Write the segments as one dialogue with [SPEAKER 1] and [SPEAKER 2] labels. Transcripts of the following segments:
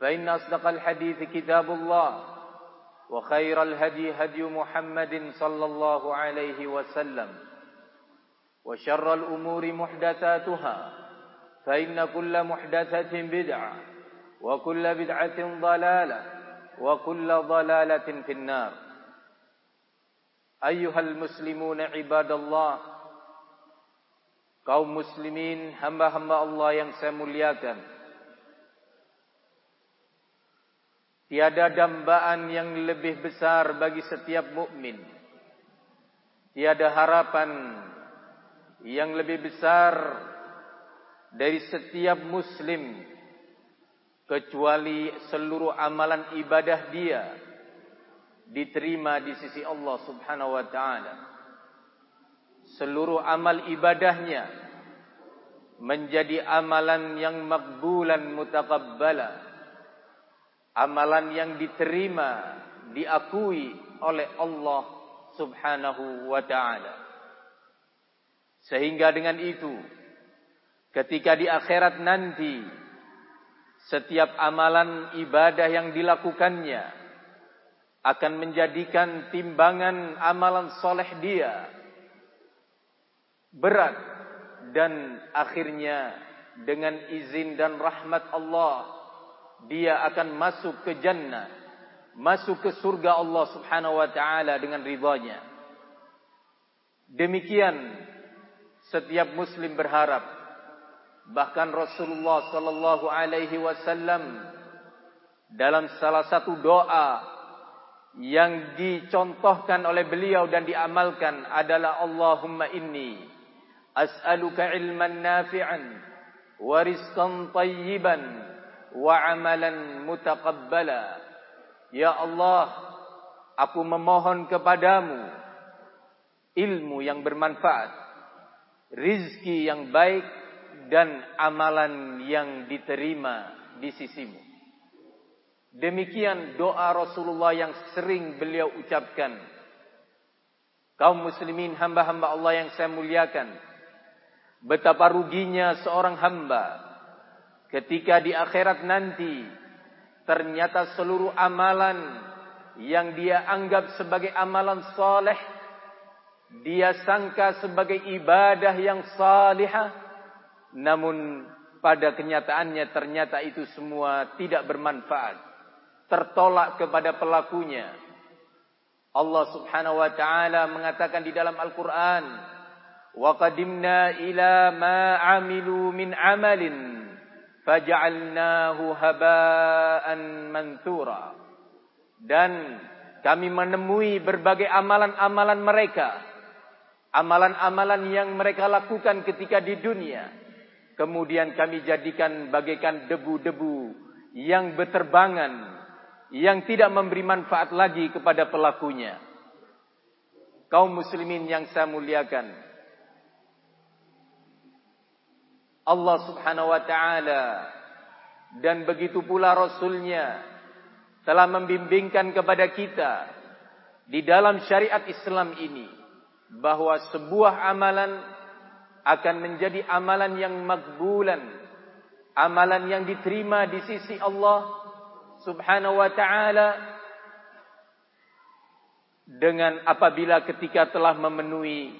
[SPEAKER 1] فإن أصدق الحديث كتاب الله وخير الهدي هدي محمد صلى الله عليه وسلم وشر الأمور محدثاتها فإن كل محدثة بدعة وكل بدعة ضلالة وكل ضلالة في النار. Ayuhal muslimun ibadallah Kaum muslimin hamba-hamba Allah yang saya muliakan. Tiada dambaan yang lebih besar bagi setiap mukmin. Tiada harapan yang lebih besar dari setiap muslim kecuali seluruh amalan ibadah dia diterima di sisi Allah Subhanahu wa taala. Seluruh amal ibadahnya menjadi amalan yang makbulan mutaqabbala. Amalan yang diterima, diakui oleh Allah Subhanahu wa taala. Sehingga dengan itu ketika di akhirat nanti setiap amalan ibadah yang dilakukannya akan menjadikan timbangan amalan soleh dia berat dan akhirnya dengan izin dan rahmat Allah dia akan masuk ke jannah masuk ke surga Allah Subhanahu wa taala dengan ridhanya demikian setiap muslim berharap. Bahkan Rasulullah sallallahu alaihi wasallam dalam salah satu doa yang dicontohkan oleh beliau dan diamalkan adalah Allahumma inni as'aluka ilman nafi'an wa rizqan tayyiban wa amalan mutaqabbala ya Allah aku memohon kepadamu ilmu yang bermanfaat rizki yang baik dan amalan yang diterima di sisimu Demikian doa Rasulullah yang sering beliau ucapkan. Kaum muslimin hamba-hamba Allah yang saya muliakan. Betapa ruginya seorang hamba. Ketika di akhirat nanti. Ternyata seluruh amalan. Yang dia anggap sebagai amalan saleh. Dia sangka sebagai ibadah yang salihah. Namun pada kenyataannya ternyata itu semua tidak bermanfaat tertolak kepada pelakunya. Allah Subhanahu wa taala mengatakan di dalam Al-Qur'an, "Wa qadimna ila ma 'amilu min 'amalin faj'alnahu haba'an manthura." Dan kami menemui berbagai amalan-amalan mereka, amalan-amalan yang mereka lakukan ketika di dunia. Kemudian kami jadikan bagaikan debu-debu yang berterbangan yang tidak memberi manfaat lagi kepada pelakunya. Kaum muslimin yang saya muliakan. Allah subhanahu wa ta'ala. Dan begitu pula Rasulnya telah membimbingkan kepada kita di dalam syariat Islam ini bahwa sebuah amalan akan menjadi amalan yang makbulan amalan yang diterima di sisi Allah Subhanahu wa taala. Dengan apabila ketika telah memenuhi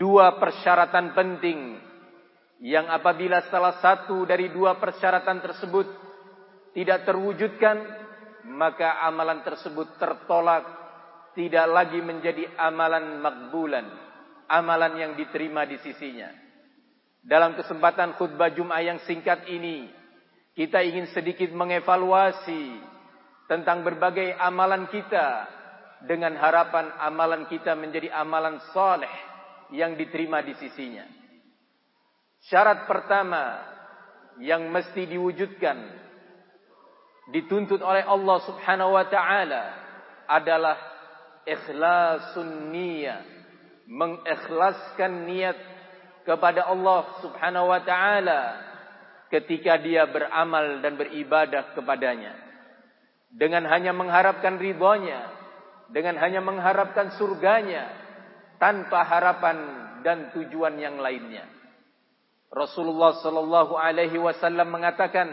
[SPEAKER 1] dua persyaratan penting yang apabila salah satu dari dua persyaratan tersebut tidak terwujudkan maka amalan tersebut tertolak tidak lagi menjadi amalan makbulan amalan yang diterima di sisinya. Dalam kesempatan khutbah Jumat yang singkat ini kita ingin sedikit mengevaluasi tentang berbagai amalan kita dengan harapan amalan kita menjadi amalan saleh yang diterima di sisinya Syarat pertama yang mesti diwujudkan dituntut oleh Allah Subhanahu wa taala adalah ikhlasun niyyah, mengikhlaskan niat kepada Allah Subhanahu wa taala ketika dia beramal dan beribadah kepadanya. Dengan hanya mengharapkan ridhonya, dengan hanya mengharapkan surganya tanpa harapan dan tujuan yang lainnya. Rasulullah sallallahu alaihi wasallam mengatakan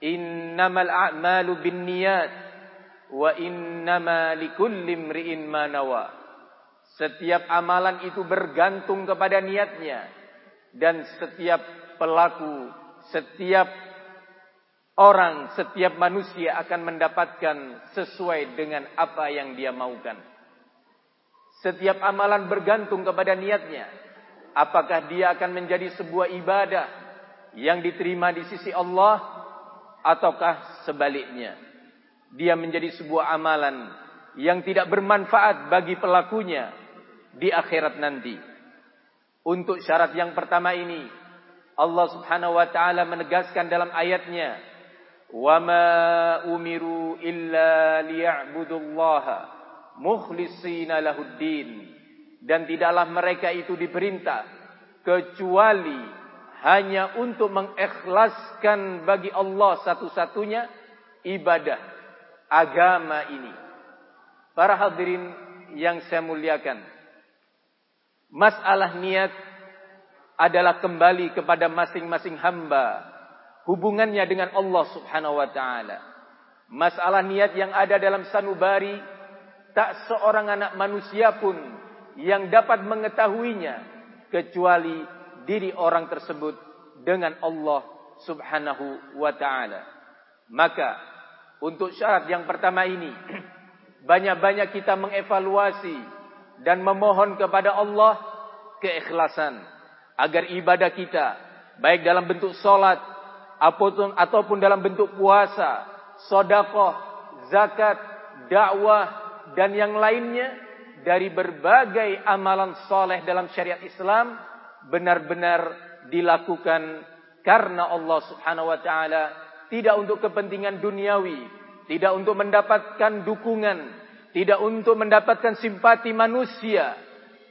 [SPEAKER 1] innamal a'malu binniyat wa innama likulli imri'in ma nawa. Setiap amalan itu bergantung kepada niatnya dan setiap pelaku setiap orang setiap manusia akan mendapatkan sesuai dengan apa yang dia maukan. Setiap amalan bergantung kepada niatnya apakah dia akan menjadi sebuah ibadah yang diterima di sisi Allah ataukah sebaliknya? Dia menjadi sebuah amalan yang tidak bermanfaat bagi pelakunya di akhirat nanti. Untuk syarat yang pertama ini Allah Subhanahu wa taala menegaskan dalam ayatnya wa ma umiru illa liya'budullaha mukhlishina lahuddin dan tidaklah mereka itu diperintah kecuali hanya untuk mengikhlaskan bagi Allah satu-satunya ibadah agama ini. Para hadirin yang saya muliakan. Masalah niat adalah kembali kepada masing-masing hamba hubungannya dengan Allah Subhanahu wa taala. Masalah niat yang ada dalam sanubari tak seorang anak manusia pun yang dapat mengetahuinya kecuali diri orang tersebut dengan Allah Subhanahu wa taala. Maka untuk syarat yang pertama ini banyak-banyak kita mengevaluasi dan memohon kepada Allah keikhlasan agar ibadah kita baik dalam bentuk salat ataupun ataupun dalam bentuk puasa, sedekah, zakat, dakwah dan yang lainnya dari berbagai amalan soleh dalam syariat Islam benar-benar dilakukan karena Allah Subhanahu wa taala tidak untuk kepentingan duniawi, tidak untuk mendapatkan dukungan, tidak untuk mendapatkan simpati manusia,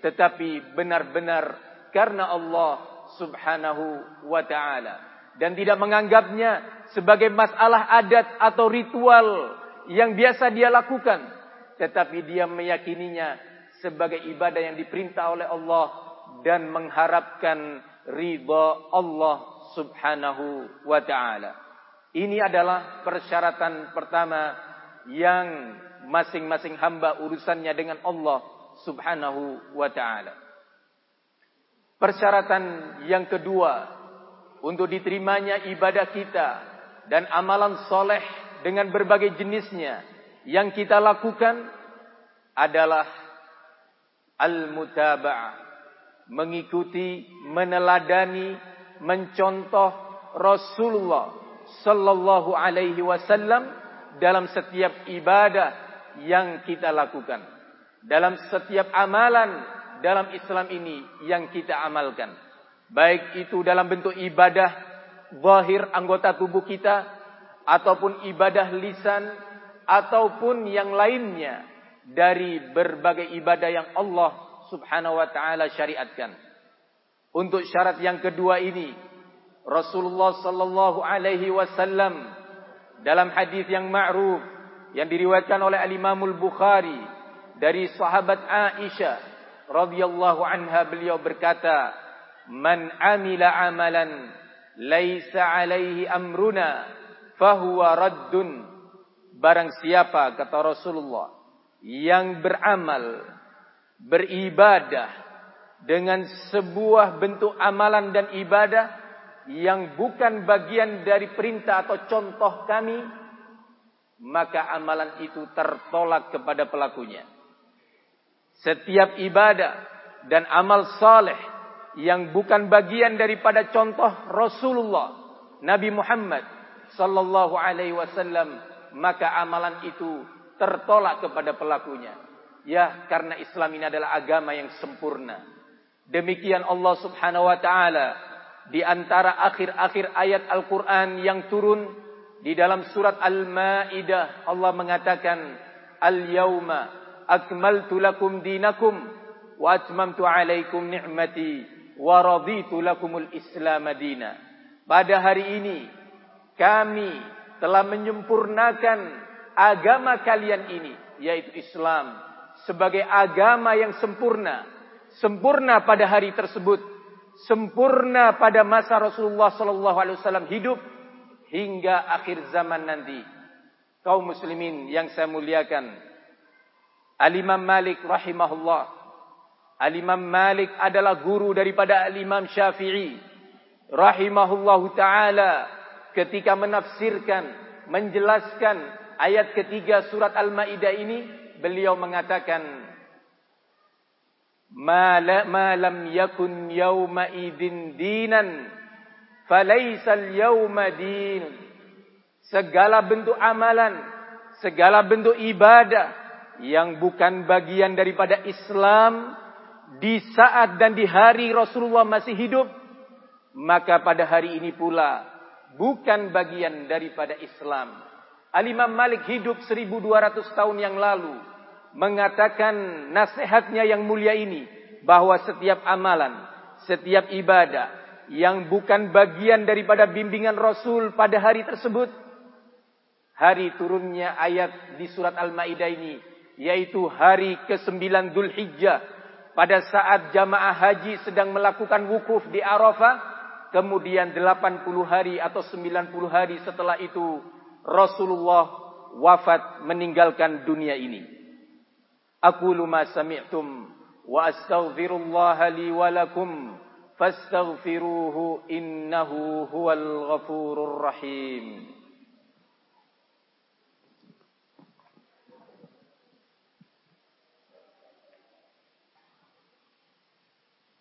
[SPEAKER 1] tetapi benar-benar karena Allah Subhanahu wa taala. Dan tidak menganggapnya sebagai masalah adat atau ritual yang biasa dia lakukan tetapi dia meyakininya sebagai ibadah yang diperintah oleh Allah dan mengharapkan ridha Allah Subhanahu wa taala. Ini adalah persyaratan pertama yang masing-masing hamba urusannya dengan Allah Subhanahu wa taala. Persyaratan yang kedua untuk diterimanya ibadah kita dan amalan soleh dengan berbagai jenisnya yang kita lakukan adalah al-mutaba'ah mengikuti meneladani mencontoh Rasulullah sallallahu alaihi wasallam dalam setiap ibadah yang kita lakukan. Dalam setiap amalan dalam Islam ini yang kita amalkan. Baik itu dalam bentuk ibadah zahir anggota tubuh kita ataupun ibadah lisan ataupun yang lainnya dari berbagai ibadah yang Allah Subhanahu wa taala syariatkan. Untuk syarat yang kedua ini Rasulullah sallallahu alaihi wasallam dalam hadis yang ma'ruf yang diriwayatkan oleh Al-Imam Al-Bukhari dari sahabat Aisyah radhiyallahu anha beliau berkata man amila amalan laisa alaihi amruna fahuwa raddun barang siapa kata Rasulullah yang beramal beribadah dengan sebuah bentuk amalan dan ibadah yang bukan bagian dari perintah atau contoh kami maka amalan itu tertolak kepada pelakunya. Setiap ibadah dan amal saleh yang bukan bagian daripada contoh Rasulullah Nabi Muhammad sallallahu alaihi wasallam maka amalan itu tertolak kepada pelakunya. Ya karena Islam ini adalah agama yang sempurna. Demikian Allah Subhanahu wa taala di antara akhir-akhir ayat Al-Quran yang turun di dalam surat Al-Ma'idah Allah mengatakan Al-Yawma akmaltu lakum dinakum wa atmamtu alaikum ni'mati wa raditu lakumul islam dina. Pada hari ini kami telah menyempurnakan agama kalian ini yaitu Islam sebagai agama yang sempurna sempurna pada hari tersebut sempurna pada masa Rasulullah sallallahu alaihi wasallam hidup hingga akhir zaman nanti. Kaum muslimin yang saya muliakan. Al-Imam Malik rahimahullah. Al-Imam Malik adalah guru daripada Al-Imam Syafi'i rahimahullahu taala ketika menafsirkan, menjelaskan ayat ketiga surat Al-Maidah ini, beliau mengatakan ma ma lam yakun yawma idin dinan falaysa al-yawma din. Segala bentuk amalan segala bentuk ibadah yang bukan bagian daripada Islam di saat dan di hari Rasulullah masih hidup maka pada hari ini pula bukan bagian daripada Islam. Al-Imam Malik hidup 1200 tahun yang lalu mengatakan nasihatnya yang mulia ini bahwa setiap amalan, setiap ibadah yang bukan bagian daripada bimbingan Rasul pada hari tersebut, hari turunnya ayat di surat Al-Maidah ini, yaitu hari ke-9 Dzulhijjah pada saat jamaah haji sedang melakukan wukuf di Arafah, Kemudian 80 hari atau 90 hari setelah itu Rasulullah wafat meninggalkan dunia ini. Aku luma sami'tum wa astaghfirullah li wa lakum fastaghfiruhu innahu huwal ghafurur rahim.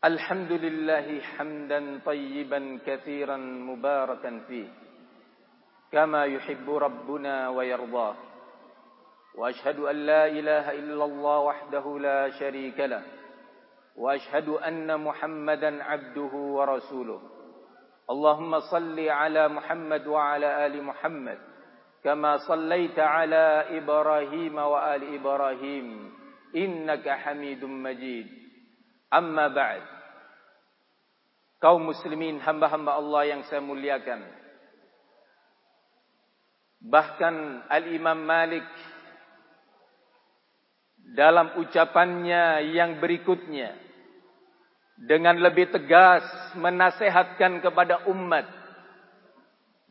[SPEAKER 1] الحمد لله حمدا طيبا كثيرا مباركا فيه كما يحب ربنا ويرضاه. وأشهد أن لا إله إلا الله وحده لا شريك له وأشهد أن محمدا عبده ورسوله. اللهم صل على محمد وعلى آل محمد كما صليت على إبراهيم وآل إبراهيم إنك حميد مجيد. Amma ba'd. Kaum muslimin hamba-hamba Allah yang saya muliakan. Bahkan Al-Imam Malik dalam ucapannya yang berikutnya dengan lebih tegas menasehatkan kepada umat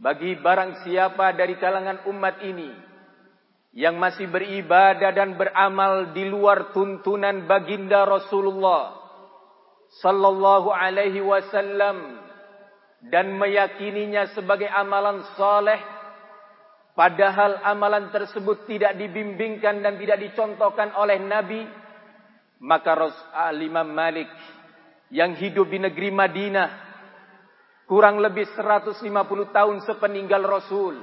[SPEAKER 1] bagi barang siapa dari kalangan umat ini yang masih beribadah dan beramal di luar tuntunan baginda Rasulullah sallallahu alaihi wasallam dan meyakininya sebagai amalan saleh Padahal amalan tersebut tidak dibimbingkan dan tidak dicontohkan oleh Nabi. Maka Imam Malik yang hidup di negeri Madinah. Kurang lebih 150 tahun sepeninggal Rasul.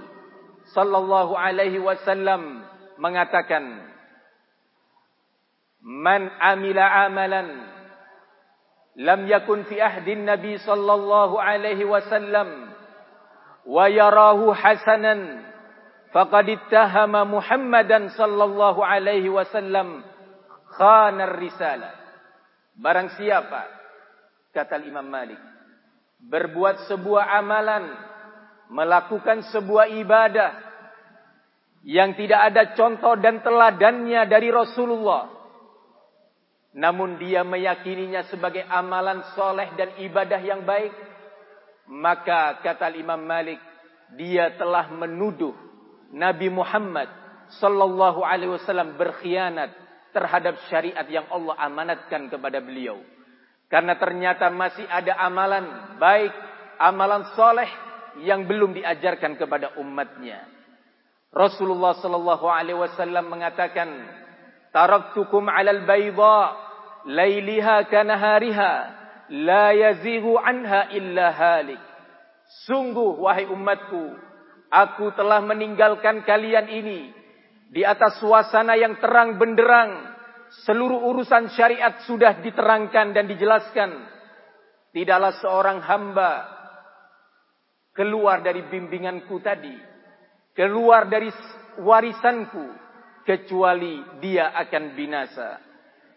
[SPEAKER 1] Sallallahu alaihi wasallam mengatakan. Man amila amalan. Lam yakun fi ahdin Nabi sallallahu alaihi wasallam. Wa yarahu hasanan faqad ittahama Muhammadan sallallahu alaihi wasallam khanar risalah barang siapa kata Imam Malik berbuat sebuah amalan, melakukan sebuah ibadah yang tidak ada contoh dan teladannya dari Rasulullah. Namun dia meyakininya sebagai amalan soleh dan ibadah yang baik. Maka kata Imam Malik, dia telah menuduh Nabi Muhammad sallallahu alaihi wasallam berkhianat terhadap syariat yang Allah amanatkan kepada beliau. Karena ternyata masih ada amalan baik, amalan soleh yang belum diajarkan kepada umatnya. Rasulullah sallallahu alaihi wasallam mengatakan, "Taraktukum 'alal bayda, lailiha kanahariha, la yazighu 'anha illa halik." Sungguh wahai umatku, aku telah meninggalkan kalian ini di atas suasana yang terang benderang. Seluruh urusan syariat sudah diterangkan dan dijelaskan. Tidaklah seorang hamba keluar dari bimbinganku tadi. Keluar dari warisanku. Kecuali dia akan binasa.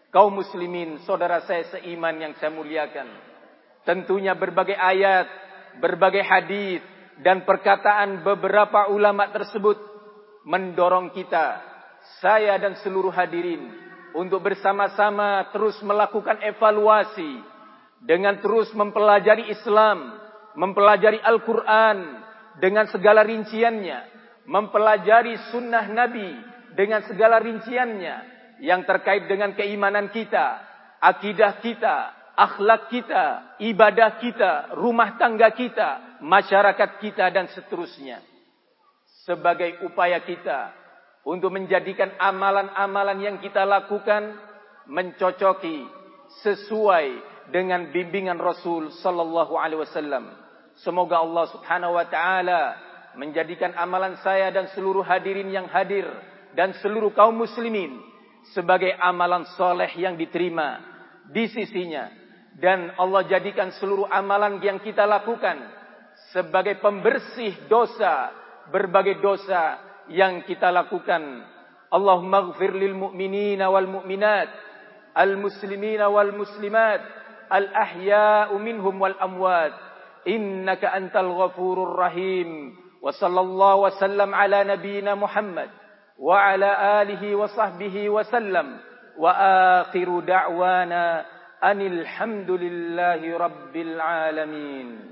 [SPEAKER 1] Kau muslimin, saudara saya seiman yang saya muliakan. Tentunya berbagai ayat berbagai hadis dan perkataan beberapa ulama tersebut mendorong kita saya dan seluruh hadirin untuk bersama-sama terus melakukan evaluasi dengan terus mempelajari Islam, mempelajari Al-Qur'an dengan segala rinciannya, mempelajari sunnah Nabi dengan segala rinciannya yang terkait dengan keimanan kita, akidah kita, akhlak kita, ibadah kita, rumah tangga kita, masyarakat kita dan seterusnya. Sebagai upaya kita untuk menjadikan amalan-amalan yang kita lakukan mencocoki sesuai dengan bimbingan Rasul sallallahu alaihi wasallam. Semoga Allah Subhanahu wa taala menjadikan amalan saya dan seluruh hadirin yang hadir dan seluruh kaum muslimin sebagai amalan soleh yang diterima di sisinya. Dan Allah jadikan seluruh amalan yang kita lakukan sebagai pembersih dosa berbagai dosa yang kita lakukan. Allahumma ighfir lil mu'minina wal mu'minat al muslimina wal muslimat al ahya'u minhum wal amwat. Innaka antal ghafurur rahim. Wa sallallahu wa sallam ala nabiyyina Muhammad وعلى آله وصحبه وسلم. وآخر دعوانا أن الحمد لله رب العالمين.